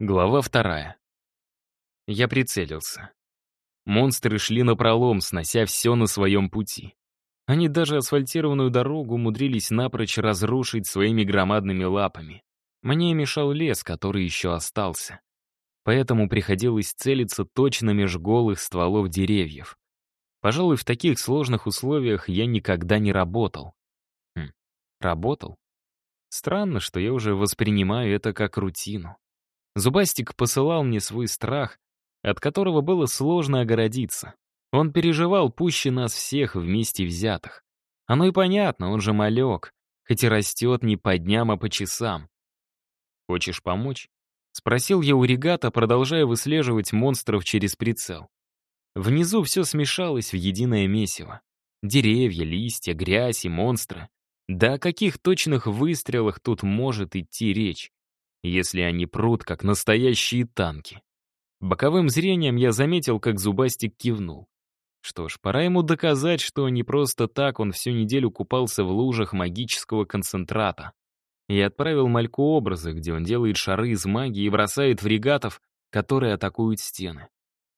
Глава вторая. Я прицелился. Монстры шли напролом, снося все на своем пути. Они даже асфальтированную дорогу умудрились напрочь разрушить своими громадными лапами. Мне мешал лес, который еще остался. Поэтому приходилось целиться точно меж голых стволов деревьев. Пожалуй, в таких сложных условиях я никогда не работал. Хм, работал? Странно, что я уже воспринимаю это как рутину. Зубастик посылал мне свой страх, от которого было сложно огородиться. Он переживал пуще нас всех вместе взятых. Оно и понятно, он же малек, хоть и растет не по дням, а по часам. «Хочешь помочь?» — спросил я у регата, продолжая выслеживать монстров через прицел. Внизу все смешалось в единое месиво. Деревья, листья, грязь и монстры. Да о каких точных выстрелах тут может идти речь? Если они прут, как настоящие танки. Боковым зрением я заметил, как Зубастик кивнул. Что ж, пора ему доказать, что не просто так он всю неделю купался в лужах магического концентрата. Я отправил Мальку образы, где он делает шары из магии и бросает в регатов, которые атакуют стены.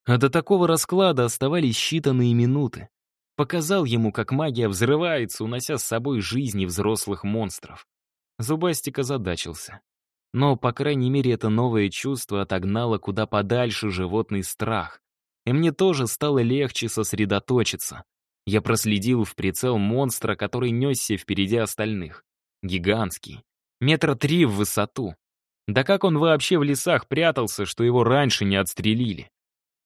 А до такого расклада оставались считанные минуты. Показал ему, как магия взрывается, унося с собой жизни взрослых монстров. Зубастик озадачился. Но, по крайней мере, это новое чувство отогнало куда подальше животный страх. И мне тоже стало легче сосредоточиться. Я проследил в прицел монстра, который несся впереди остальных. Гигантский. Метра три в высоту. Да как он вообще в лесах прятался, что его раньше не отстрелили?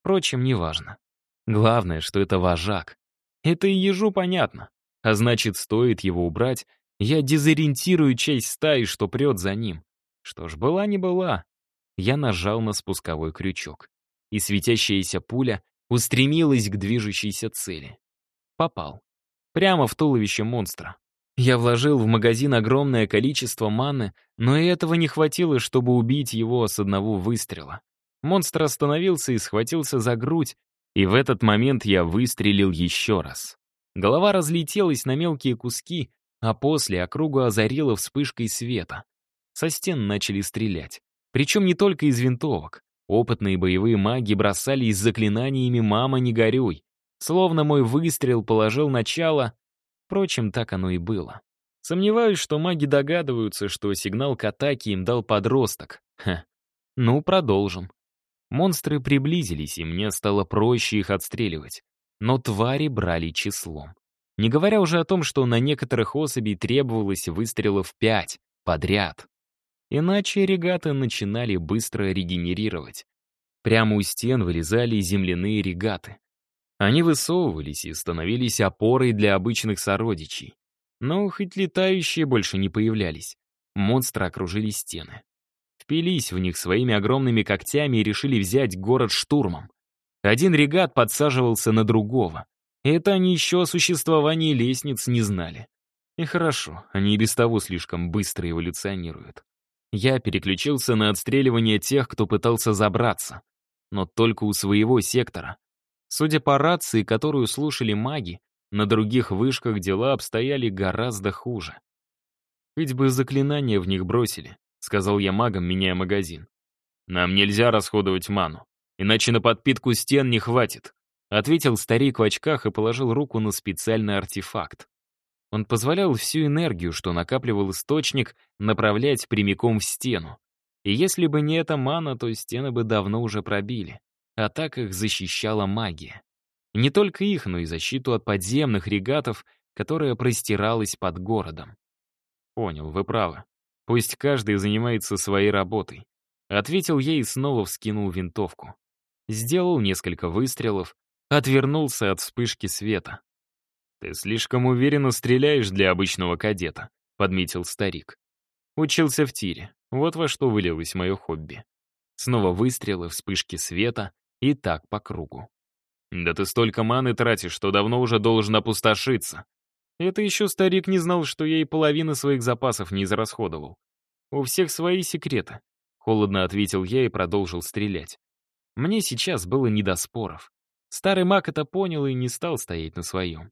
Впрочем, неважно. Главное, что это вожак. Это и ежу понятно. А значит, стоит его убрать, я дезориентирую часть стаи, что прет за ним. Что ж, была не была. Я нажал на спусковой крючок, и светящаяся пуля устремилась к движущейся цели. Попал. Прямо в туловище монстра. Я вложил в магазин огромное количество маны, но и этого не хватило, чтобы убить его с одного выстрела. Монстр остановился и схватился за грудь, и в этот момент я выстрелил еще раз. Голова разлетелась на мелкие куски, а после округу озарила вспышкой света. Со стен начали стрелять. Причем не только из винтовок. Опытные боевые маги бросались с заклинаниями «мама, не горюй». Словно мой выстрел положил начало. Впрочем, так оно и было. Сомневаюсь, что маги догадываются, что сигнал к атаке им дал подросток. Ха. Ну, продолжим. Монстры приблизились, и мне стало проще их отстреливать. Но твари брали числом. Не говоря уже о том, что на некоторых особей требовалось выстрелов пять подряд. Иначе регаты начинали быстро регенерировать. Прямо у стен вылезали земляные регаты. Они высовывались и становились опорой для обычных сородичей. Но хоть летающие больше не появлялись. Монстры окружили стены. Впились в них своими огромными когтями и решили взять город штурмом. Один регат подсаживался на другого. Это они еще о существовании лестниц не знали. И хорошо, они и без того слишком быстро эволюционируют. Я переключился на отстреливание тех, кто пытался забраться. Но только у своего сектора. Судя по рации, которую слушали маги, на других вышках дела обстояли гораздо хуже. «Ведь бы заклинания в них бросили», — сказал я магам, меняя магазин. «Нам нельзя расходовать ману, иначе на подпитку стен не хватит», — ответил старик в очках и положил руку на специальный артефакт. Он позволял всю энергию, что накапливал источник, направлять прямиком в стену. И если бы не эта мана, то стены бы давно уже пробили. А так их защищала магия. Не только их, но и защиту от подземных регатов, которая простиралась под городом. «Понял, вы правы. Пусть каждый занимается своей работой», — ответил я и снова вскинул винтовку. Сделал несколько выстрелов, отвернулся от вспышки света. «Ты слишком уверенно стреляешь для обычного кадета», — подметил старик. Учился в тире. Вот во что вылилось мое хобби. Снова выстрелы, вспышки света и так по кругу. «Да ты столько маны тратишь, что давно уже должен опустошиться». Это еще старик не знал, что я и половины своих запасов не израсходовал. У всех свои секреты. Холодно ответил я и продолжил стрелять. Мне сейчас было не до споров. Старый маг это понял и не стал стоять на своем.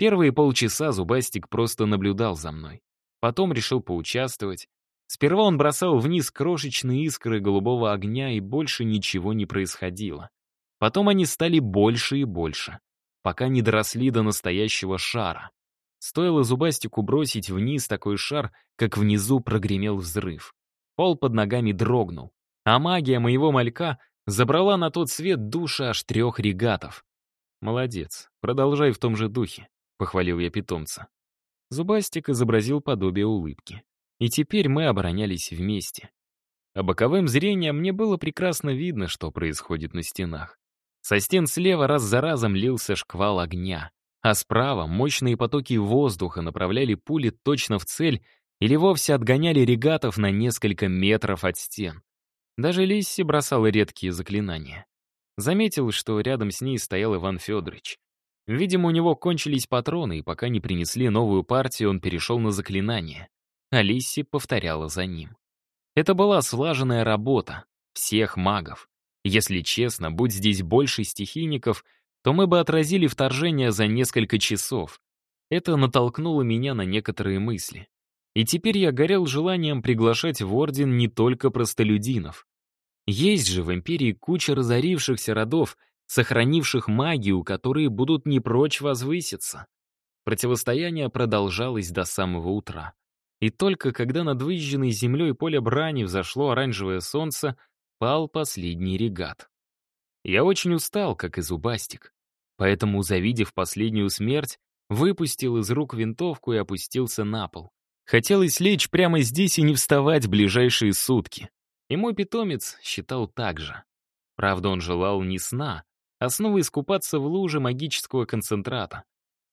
Первые полчаса Зубастик просто наблюдал за мной. Потом решил поучаствовать. Сперва он бросал вниз крошечные искры голубого огня, и больше ничего не происходило. Потом они стали больше и больше, пока не доросли до настоящего шара. Стоило зубастику бросить вниз такой шар, как внизу прогремел взрыв. Пол под ногами дрогнул, а магия моего малька забрала на тот свет души аж трех регатов. «Молодец, продолжай в том же духе», — похвалил я питомца. Зубастик изобразил подобие улыбки. И теперь мы оборонялись вместе. А боковым зрением мне было прекрасно видно, что происходит на стенах. Со стен слева раз за разом лился шквал огня, а справа мощные потоки воздуха направляли пули точно в цель или вовсе отгоняли регатов на несколько метров от стен. Даже Лисси бросала редкие заклинания. Заметил, что рядом с ней стоял Иван Федорович. Видимо, у него кончились патроны, и пока не принесли новую партию, он перешел на заклинание. Алисси повторяла за ним. Это была слаженная работа всех магов. Если честно, будь здесь больше стихийников, то мы бы отразили вторжение за несколько часов. Это натолкнуло меня на некоторые мысли. И теперь я горел желанием приглашать в Орден не только простолюдинов. Есть же в Империи куча разорившихся родов, сохранивших магию, которые будут не прочь возвыситься. Противостояние продолжалось до самого утра. И только когда над выжженной землей поле брани взошло оранжевое солнце, пал последний регат. Я очень устал, как и зубастик. Поэтому, завидев последнюю смерть, выпустил из рук винтовку и опустился на пол. Хотелось лечь прямо здесь и не вставать в ближайшие сутки. И мой питомец считал так же. Правда, он желал не сна, а искупаться в луже магического концентрата.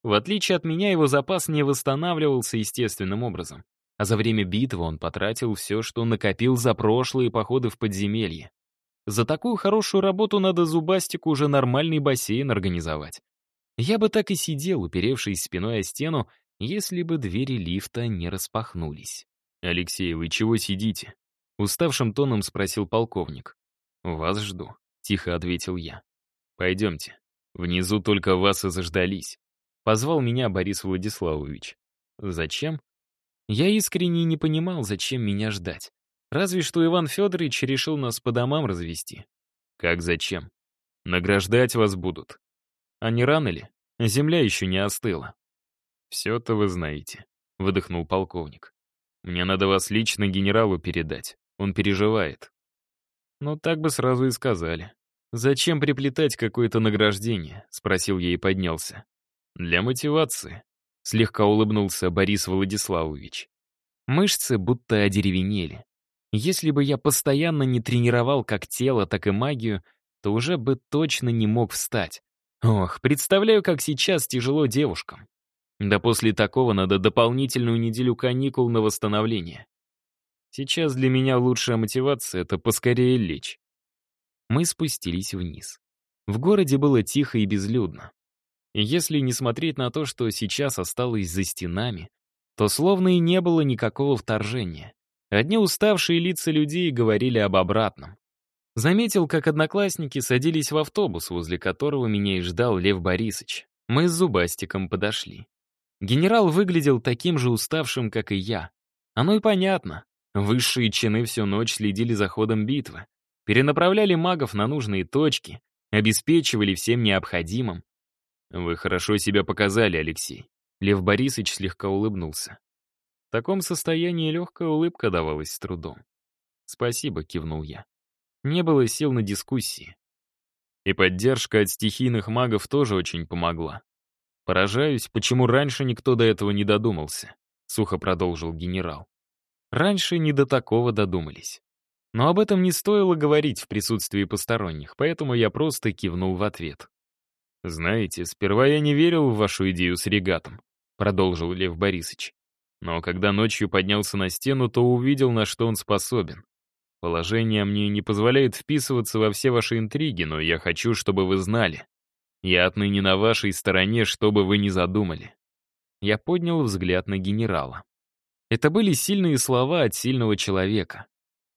В отличие от меня, его запас не восстанавливался естественным образом а за время битвы он потратил все, что накопил за прошлые походы в подземелье. За такую хорошую работу надо зубастику уже нормальный бассейн организовать. Я бы так и сидел, уперевшись спиной о стену, если бы двери лифта не распахнулись. «Алексей, вы чего сидите?» Уставшим тоном спросил полковник. «Вас жду», — тихо ответил я. «Пойдемте. Внизу только вас и заждались». Позвал меня Борис Владиславович. «Зачем?» Я искренне не понимал, зачем меня ждать. Разве что Иван Федорович решил нас по домам развести. Как зачем? Награждать вас будут. А не рано ли? Земля еще не остыла. «Все-то вы знаете», — выдохнул полковник. «Мне надо вас лично генералу передать. Он переживает». «Ну, так бы сразу и сказали. Зачем приплетать какое-то награждение?» — спросил я и поднялся. «Для мотивации», Слегка улыбнулся Борис Владиславович. Мышцы будто одеревенели. Если бы я постоянно не тренировал как тело, так и магию, то уже бы точно не мог встать. Ох, представляю, как сейчас тяжело девушкам. Да после такого надо дополнительную неделю каникул на восстановление. Сейчас для меня лучшая мотивация — это поскорее лечь. Мы спустились вниз. В городе было тихо и безлюдно. Если не смотреть на то, что сейчас осталось за стенами, то словно и не было никакого вторжения. Одни уставшие лица людей говорили об обратном. Заметил, как одноклассники садились в автобус, возле которого меня и ждал Лев Борисович. Мы с Зубастиком подошли. Генерал выглядел таким же уставшим, как и я. Оно и понятно. Высшие чины всю ночь следили за ходом битвы, перенаправляли магов на нужные точки, обеспечивали всем необходимым, «Вы хорошо себя показали, Алексей». Лев Борисович слегка улыбнулся. В таком состоянии легкая улыбка давалась с трудом. «Спасибо», — кивнул я. Не было сил на дискуссии. И поддержка от стихийных магов тоже очень помогла. «Поражаюсь, почему раньше никто до этого не додумался», — сухо продолжил генерал. «Раньше не до такого додумались. Но об этом не стоило говорить в присутствии посторонних, поэтому я просто кивнул в ответ. «Знаете, сперва я не верил в вашу идею с регатом», — продолжил Лев Борисович. «Но когда ночью поднялся на стену, то увидел, на что он способен. Положение мне не позволяет вписываться во все ваши интриги, но я хочу, чтобы вы знали. Я отныне на вашей стороне, что бы вы ни задумали». Я поднял взгляд на генерала. Это были сильные слова от сильного человека.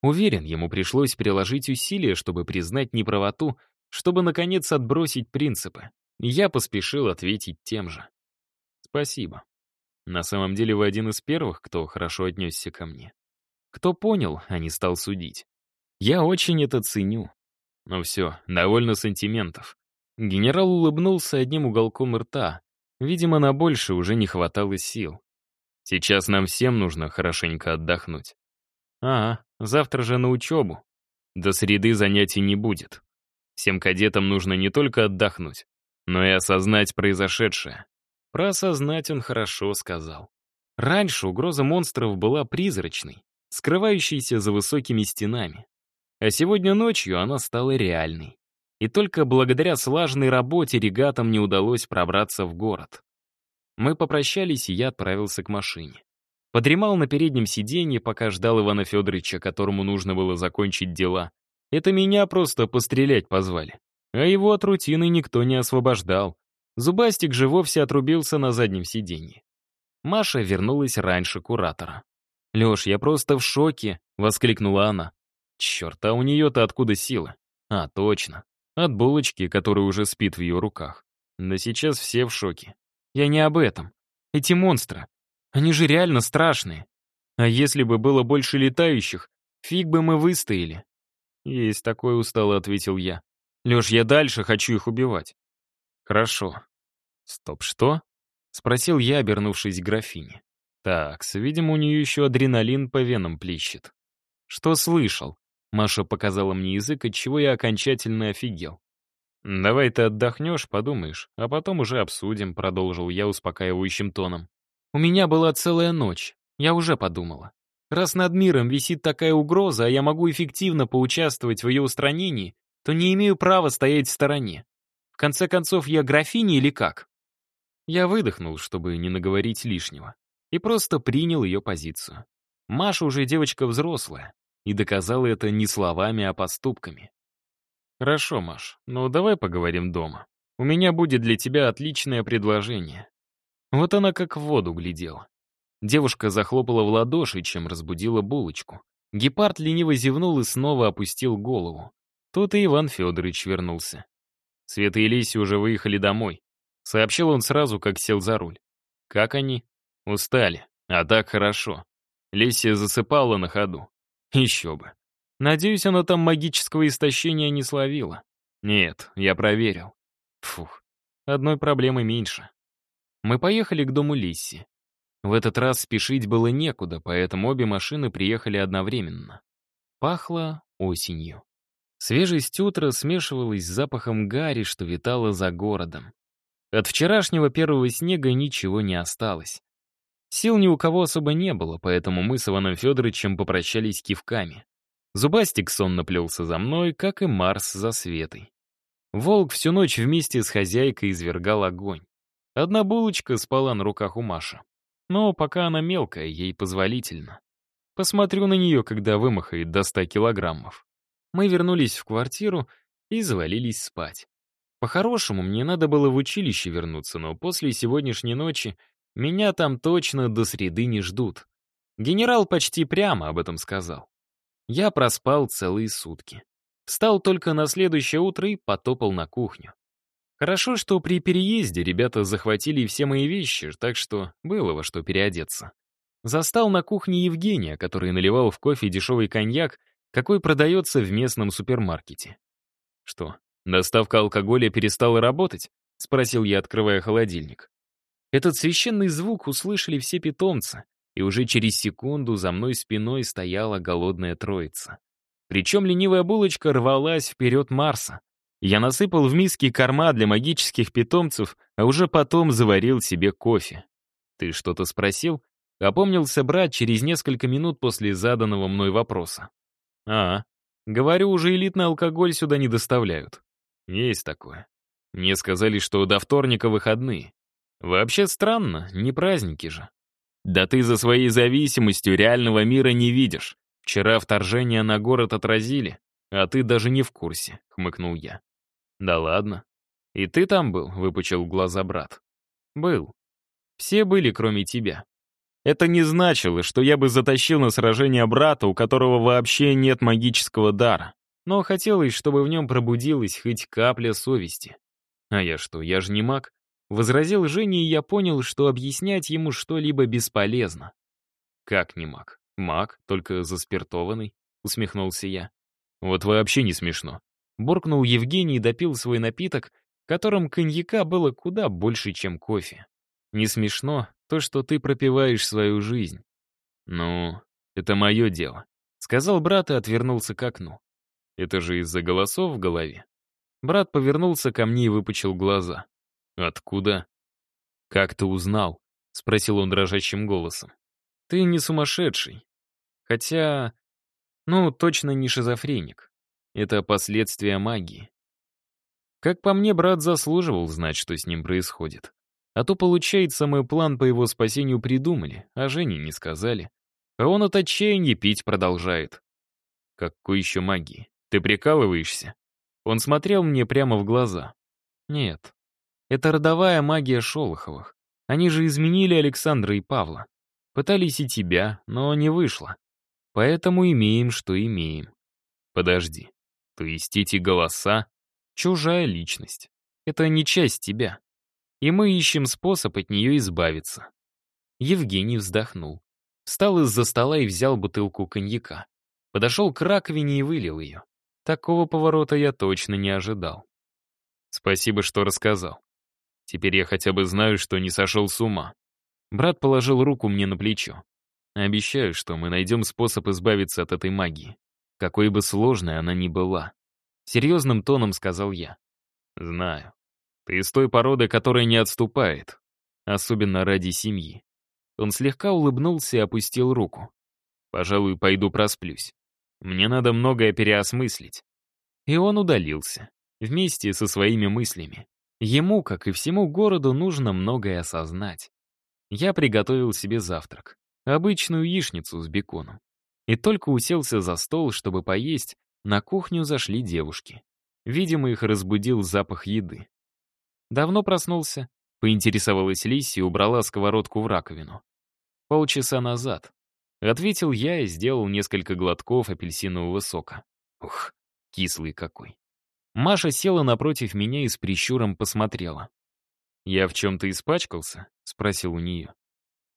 Уверен, ему пришлось приложить усилия, чтобы признать неправоту чтобы, наконец, отбросить принципы. Я поспешил ответить тем же. Спасибо. На самом деле вы один из первых, кто хорошо отнесся ко мне. Кто понял, а не стал судить. Я очень это ценю. Ну все, довольно сантиментов. Генерал улыбнулся одним уголком рта. Видимо, на больше уже не хватало сил. Сейчас нам всем нужно хорошенько отдохнуть. А, завтра же на учебу. До среды занятий не будет. Всем кадетам нужно не только отдохнуть, но и осознать произошедшее. Про осознать он хорошо сказал. Раньше угроза монстров была призрачной, скрывающейся за высокими стенами. А сегодня ночью она стала реальной. И только благодаря слаженной работе регатам не удалось пробраться в город. Мы попрощались, и я отправился к машине. Подремал на переднем сиденье, пока ждал Ивана Федоровича, которому нужно было закончить дела. Это меня просто пострелять позвали. А его от рутины никто не освобождал. Зубастик же вовсе отрубился на заднем сиденье. Маша вернулась раньше куратора. «Леш, я просто в шоке!» — воскликнула она. Черт, а у нее-то откуда сила? А, точно. От булочки, которая уже спит в ее руках. Да сейчас все в шоке. Я не об этом. Эти монстры. Они же реально страшные. А если бы было больше летающих, фиг бы мы выстояли. Есть такое устало, ответил я. Леш, я дальше хочу их убивать. Хорошо. Стоп, что? Спросил я, обернувшись к графине. Так, видимо, у нее еще адреналин по венам плещет. Что слышал? Маша показала мне язык, от чего я окончательно офигел. «Давай ты отдохнешь, подумаешь, а потом уже обсудим», — продолжил я успокаивающим тоном. «У меня была целая ночь, я уже подумала. Раз над миром висит такая угроза, а я могу эффективно поучаствовать в ее устранении, то не имею права стоять в стороне. В конце концов, я графиня или как?» Я выдохнул, чтобы не наговорить лишнего, и просто принял ее позицию. Маша уже девочка взрослая, и доказала это не словами, а поступками. «Хорошо, Маш, но давай поговорим дома. У меня будет для тебя отличное предложение». Вот она как в воду глядела. Девушка захлопала в ладоши, чем разбудила булочку. Гепард лениво зевнул и снова опустил голову. Тут и Иван Федорович вернулся. Света и Лиси уже выехали домой. Сообщил он сразу, как сел за руль. Как они? Устали. А так хорошо. Лисия засыпала на ходу. Еще бы. Надеюсь, она там магического истощения не словила. Нет, я проверил. Фух, одной проблемы меньше. Мы поехали к дому Лисси. В этот раз спешить было некуда, поэтому обе машины приехали одновременно. Пахло осенью. Свежесть утра смешивалась с запахом гари, что витало за городом. От вчерашнего первого снега ничего не осталось. Сил ни у кого особо не было, поэтому мы с Иваном Федоровичем попрощались кивками. Зубастик сонно плелся за мной, как и Марс за Светой. Волк всю ночь вместе с хозяйкой извергал огонь. Одна булочка спала на руках у Маши. Но пока она мелкая, ей позволительно. Посмотрю на нее, когда вымахает до ста килограммов. Мы вернулись в квартиру и завалились спать. По-хорошему, мне надо было в училище вернуться, но после сегодняшней ночи меня там точно до среды не ждут. Генерал почти прямо об этом сказал. Я проспал целые сутки. Встал только на следующее утро и потопал на кухню. Хорошо, что при переезде ребята захватили все мои вещи, так что было во что переодеться. Застал на кухне Евгения, который наливал в кофе дешевый коньяк, какой продается в местном супермаркете. «Что, доставка алкоголя перестала работать?» — спросил я, открывая холодильник. Этот священный звук услышали все питомцы, и уже через секунду за мной спиной стояла голодная троица. Причем ленивая булочка рвалась вперед Марса. Я насыпал в миски корма для магических питомцев, а уже потом заварил себе кофе. «Ты что-то спросил?» — опомнился брат через несколько минут после заданного мной вопроса. «А, говорю, уже элитный алкоголь сюда не доставляют». «Есть такое. Мне сказали, что до вторника выходные. Вообще странно, не праздники же. Да ты за своей зависимостью реального мира не видишь. Вчера вторжение на город отразили, а ты даже не в курсе, хмыкнул я. Да ладно. И ты там был, выпучил глаза брат. Был. Все были, кроме тебя. Это не значило, что я бы затащил на сражение брата, у которого вообще нет магического дара. Но хотелось, чтобы в нем пробудилась хоть капля совести. А я что, я же не маг? Возразил Женя, и я понял, что объяснять ему что-либо бесполезно. Как не маг? «Маг, только заспиртованный», — усмехнулся я. «Вот вообще не смешно». Буркнул Евгений и допил свой напиток, в котором коньяка было куда больше, чем кофе. «Не смешно то, что ты пропиваешь свою жизнь». «Ну, это мое дело», — сказал брат и отвернулся к окну. «Это же из-за голосов в голове». Брат повернулся ко мне и выпучил глаза. «Откуда?» «Как ты узнал?» — спросил он дрожащим голосом. «Ты не сумасшедший. Хотя... Ну, точно не шизофреник. Это последствия магии. Как по мне, брат заслуживал знать, что с ним происходит. А то, получается, мой план по его спасению придумали, а Жене не сказали. А он от отчаяния пить продолжает. Какой еще магии? Ты прикалываешься? Он смотрел мне прямо в глаза. Нет. Это родовая магия Шолоховых. Они же изменили Александра и Павла. Пытались и тебя, но не вышло. Поэтому имеем, что имеем. Подожди. То есть эти голоса — чужая личность. Это не часть тебя. И мы ищем способ от нее избавиться. Евгений вздохнул. Встал из-за стола и взял бутылку коньяка. Подошел к раковине и вылил ее. Такого поворота я точно не ожидал. Спасибо, что рассказал. Теперь я хотя бы знаю, что не сошел с ума. Брат положил руку мне на плечо. Обещаю, что мы найдем способ избавиться от этой магии, какой бы сложной она ни была. Серьезным тоном сказал я. Знаю. Ты из той породы, которая не отступает. Особенно ради семьи. Он слегка улыбнулся и опустил руку. Пожалуй, пойду просплюсь. Мне надо многое переосмыслить. И он удалился, вместе со своими мыслями. Ему, как и всему городу, нужно многое осознать. Я приготовил себе завтрак. Обычную яичницу с беконом. И только уселся за стол, чтобы поесть, на кухню зашли девушки. Видимо, их разбудил запах еды. Давно проснулся, поинтересовалась Лисси и убрала сковородку в раковину. Полчаса назад. Ответил я и сделал несколько глотков апельсинового сока. Ух, кислый какой. Маша села напротив меня и с прищуром посмотрела. «Я в чем-то испачкался?» — спросил у нее.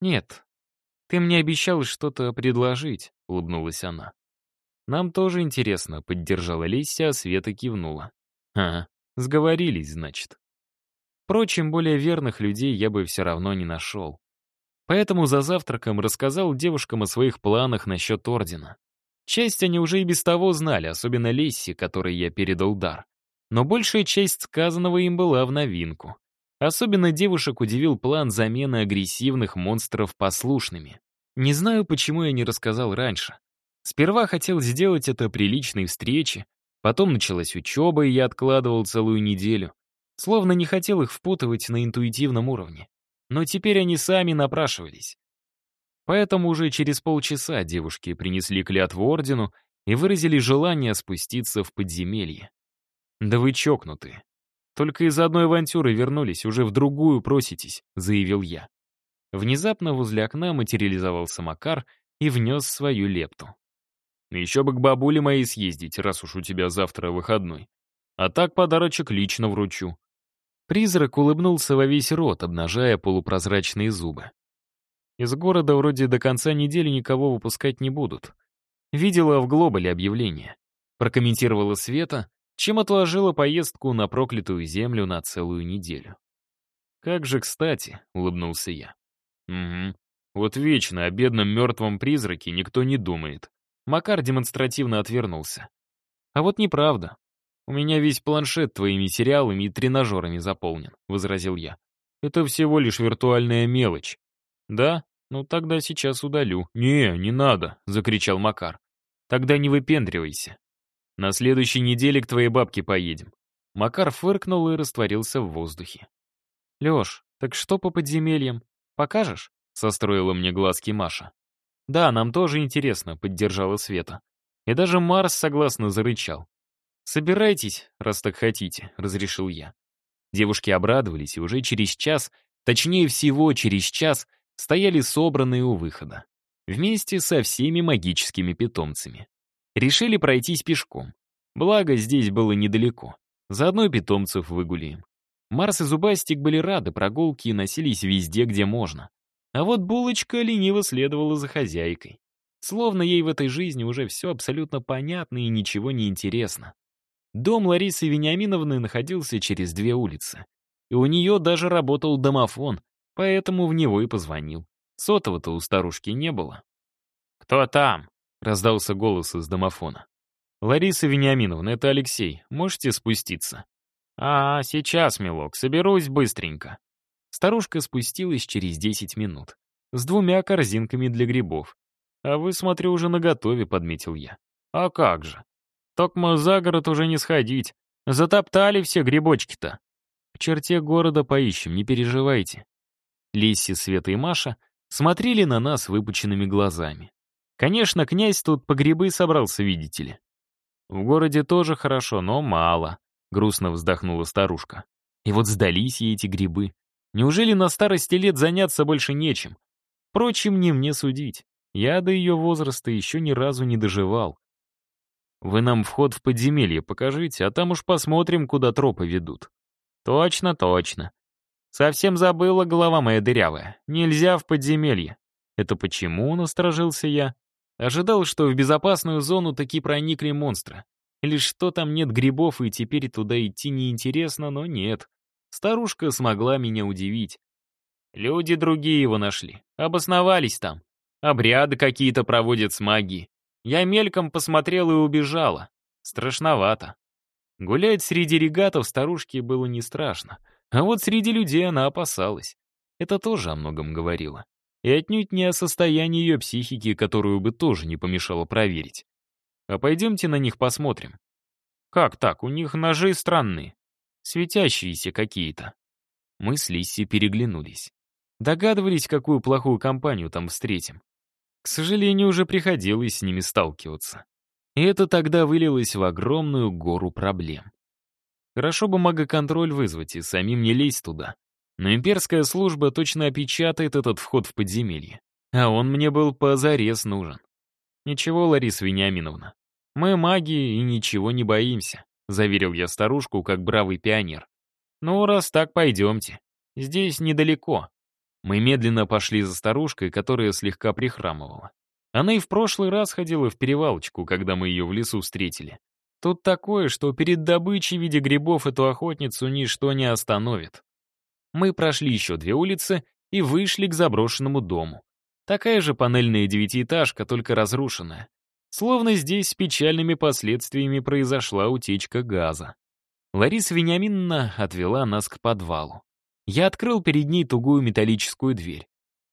«Нет. Ты мне обещал что-то предложить», — улыбнулась она. «Нам тоже интересно», — поддержала Леся, а Света кивнула. «Ага, сговорились, значит». Впрочем, более верных людей я бы все равно не нашел. Поэтому за завтраком рассказал девушкам о своих планах насчет ордена. Часть они уже и без того знали, особенно Лесси, которой я передал дар. Но большая часть сказанного им была в новинку. Особенно девушек удивил план замены агрессивных монстров послушными. Не знаю, почему я не рассказал раньше. Сперва хотел сделать это при личной встрече, потом началась учеба, и я откладывал целую неделю. Словно не хотел их впутывать на интуитивном уровне но теперь они сами напрашивались. Поэтому уже через полчаса девушки принесли клятву ордену и выразили желание спуститься в подземелье. «Да вы чокнутые. Только из одной авантюры вернулись, уже в другую проситесь», — заявил я. Внезапно возле окна материализовался Макар и внес свою лепту. «Еще бы к бабуле моей съездить, раз уж у тебя завтра выходной. А так подарочек лично вручу. Призрак улыбнулся во весь рот, обнажая полупрозрачные зубы. Из города вроде до конца недели никого выпускать не будут. Видела в Глобале объявление. Прокомментировала Света, чем отложила поездку на проклятую землю на целую неделю. «Как же кстати», — улыбнулся я. «Угу. Вот вечно о бедном мертвом призраке никто не думает». Макар демонстративно отвернулся. «А вот неправда. «У меня весь планшет твоими сериалами и тренажерами заполнен», — возразил я. «Это всего лишь виртуальная мелочь». «Да? Ну тогда сейчас удалю». «Не, не надо», — закричал Макар. «Тогда не выпендривайся. На следующей неделе к твоей бабке поедем». Макар фыркнул и растворился в воздухе. «Лёш, так что по подземельям? Покажешь?» — состроила мне глазки Маша. «Да, нам тоже интересно», — поддержала Света. И даже Марс согласно зарычал. «Собирайтесь, раз так хотите», — разрешил я. Девушки обрадовались, и уже через час, точнее всего через час, стояли собранные у выхода. Вместе со всеми магическими питомцами. Решили пройтись пешком. Благо, здесь было недалеко. Заодно питомцев выгуляем. Марс и Зубастик были рады прогулке и носились везде, где можно. А вот булочка лениво следовала за хозяйкой. Словно ей в этой жизни уже все абсолютно понятно и ничего не интересно. Дом Ларисы Вениаминовны находился через две улицы. И у нее даже работал домофон, поэтому в него и позвонил. Сотового-то у старушки не было. «Кто там?» — раздался голос из домофона. «Лариса Вениаминовна, это Алексей. Можете спуститься?» «А, сейчас, милок, соберусь быстренько». Старушка спустилась через 10 минут. С двумя корзинками для грибов. «А вы, смотрю, уже наготове», — подметил я. «А как же? Токмо за город уже не сходить. Затоптали все грибочки-то». «В черте города поищем, не переживайте». Лисси, Света и Маша смотрели на нас выпученными глазами. Конечно, князь тут по грибы собрался, видите ли. В городе тоже хорошо, но мало, грустно вздохнула старушка. И вот сдались ей эти грибы. Неужели на старости лет заняться больше нечем? Впрочем, не мне судить. Я до ее возраста еще ни разу не доживал. Вы нам вход в подземелье покажите, а там уж посмотрим, куда тропы ведут. Точно, точно. Совсем забыла голова моя дырявая. Нельзя в подземелье. Это почему, насторожился я. Ожидал, что в безопасную зону таки проникли монстры. Или что там нет грибов, и теперь туда идти неинтересно, но нет. Старушка смогла меня удивить. Люди другие его нашли. Обосновались там. Обряды какие-то проводят с магией. Я мельком посмотрел и убежала. Страшновато. Гулять среди регатов старушке было не страшно. А вот среди людей она опасалась. Это тоже о многом говорило. И отнюдь не о состоянии ее психики, которую бы тоже не помешало проверить. А пойдемте на них посмотрим. Как так? У них ножи странные. Светящиеся какие-то. Мы с Лисси переглянулись. Догадывались, какую плохую компанию там встретим. К сожалению, уже приходилось с ними сталкиваться. И это тогда вылилось в огромную гору проблем. Хорошо бы магоконтроль вызвать и самим не лезть туда. Но имперская служба точно опечатает этот вход в подземелье. А он мне был позарез нужен. Ничего, Лариса Вениаминовна, мы маги и ничего не боимся, заверил я старушку, как бравый пионер. Ну, раз так, пойдемте. Здесь недалеко. Мы медленно пошли за старушкой, которая слегка прихрамывала. Она и в прошлый раз ходила в перевалочку, когда мы ее в лесу встретили. Тут такое, что перед добычей в виде грибов эту охотницу ничто не остановит. Мы прошли еще две улицы и вышли к заброшенному дому. Такая же панельная девятиэтажка, только разрушенная. Словно здесь с печальными последствиями произошла утечка газа. Лариса Вениаминовна отвела нас к подвалу. Я открыл перед ней тугую металлическую дверь.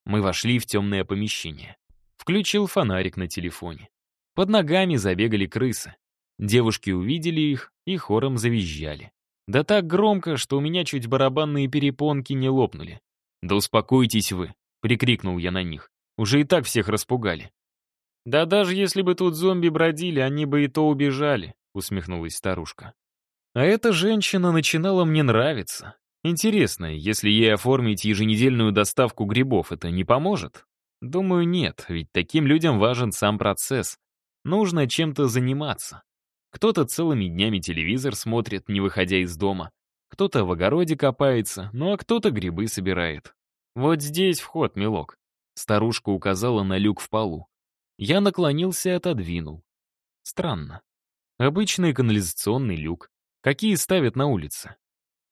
Мы вошли в темное помещение. Включил фонарик на телефоне. Под ногами забегали крысы. Девушки увидели их и хором завизжали. Да так громко, что у меня чуть барабанные перепонки не лопнули. «Да успокойтесь вы», — прикрикнул я на них. «Уже и так всех распугали». «Да даже если бы тут зомби бродили, они бы и то убежали», — усмехнулась старушка. А эта женщина начинала мне нравиться. Интересно, если ей оформить еженедельную доставку грибов, это не поможет? Думаю, нет, ведь таким людям важен сам процесс. Нужно чем-то заниматься. Кто-то целыми днями телевизор смотрит, не выходя из дома. Кто-то в огороде копается, ну а кто-то грибы собирает. Вот здесь вход, милок. Старушка указала на люк в полу. Я наклонился и отодвинул. Странно. Обычный канализационный люк. Какие ставят на улице.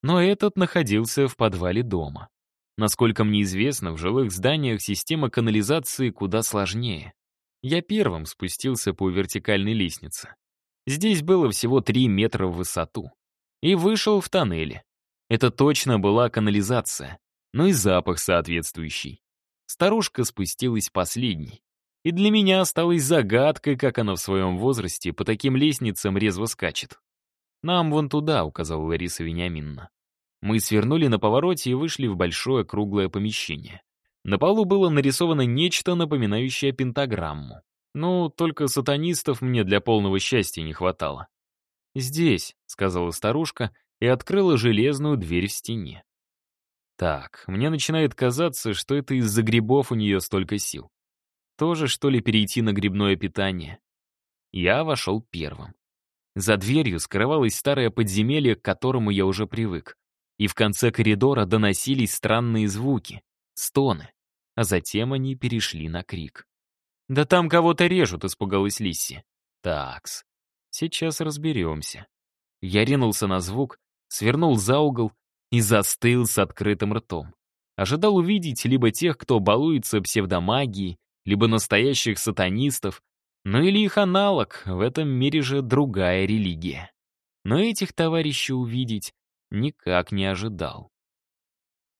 Но этот находился в подвале дома. Насколько мне известно, в жилых зданиях система канализации куда сложнее. Я первым спустился по вертикальной лестнице. Здесь было всего 3 метра в высоту. И вышел в тоннеле. Это точно была канализация, но и запах соответствующий. Старушка спустилась последней. И для меня осталось загадкой, как она в своем возрасте по таким лестницам резво скачет. «Нам вон туда», — указала Лариса Вениаминовна. Мы свернули на повороте и вышли в большое круглое помещение. На полу было нарисовано нечто, напоминающее пентаграмму. Ну, только сатанистов мне для полного счастья не хватало. «Здесь», — сказала старушка и открыла железную дверь в стене. Так, мне начинает казаться, что это из-за грибов у нее столько сил. Тоже, что ли, перейти на грибное питание? Я вошел первым. За дверью скрывалось старое подземелье, к которому я уже привык. И в конце коридора доносились странные звуки, стоны, а затем они перешли на крик. «Да там кого-то режут», — испугалась Лисси. «Такс, сейчас разберемся». Я ринулся на звук, свернул за угол и застыл с открытым ртом. Ожидал увидеть либо тех, кто балуется псевдомагией, либо настоящих сатанистов, ну или их аналог, в этом мире же другая религия. Но этих товарищей увидеть никак не ожидал.